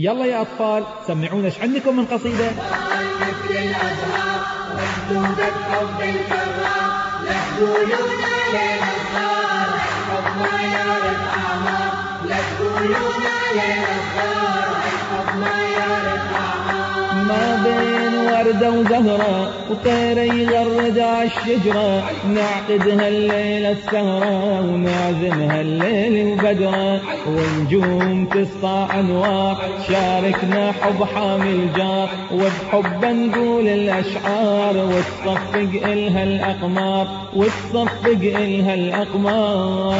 يلا يا أطفال سمعونا إيش عندكم من قصيدة لا تقولون علينا صغار حبنا يارد وردة وزهرة وطير يغرد عالشجرة. نعقدها الليلة السهرة ونعزمها الليل وبدرة ونجوم تسطع أنوار شاركنا حب حامل جار. وبحب نقول الأشعار وتصفق إلها الأقمار. وتصفق إلها الأقمار.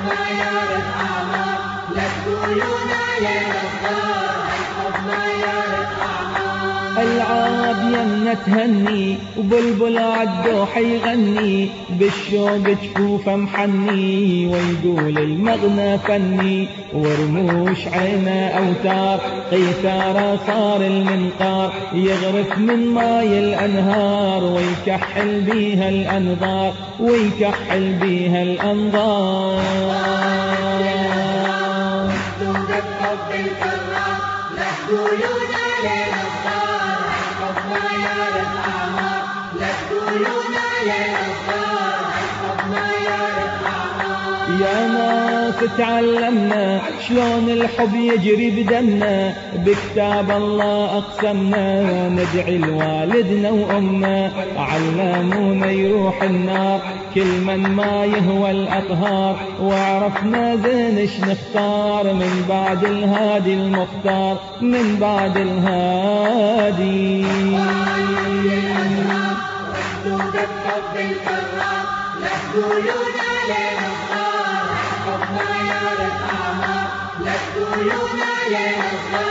حبنا يارد أعمار لا تقولون علينا العاب يمنا تهني وبلبل عالدوح يغني بالشوق جفوفه محني ويقول المغنى فني. ورموش عينه أوتار قيثاره صار المنقار. يغرف من ماي الأنهار ويكحل بيها الأنظار. ويكحل بيها الأنظار. مكتوبة بحب الكرار لا تقولون يا ناس تعلمنا شلون الحب يجري بدمنا. بكتاب الله أقسمنا ندعي لوالدنا وأمنا. علمونا يروح النار كل من ما يهوى الأطهار وعرفنا زين إيش نختار من بعد الهادي المختار من بعد الهادي. حبنا يارد أعمار لا تقولون علينا صغار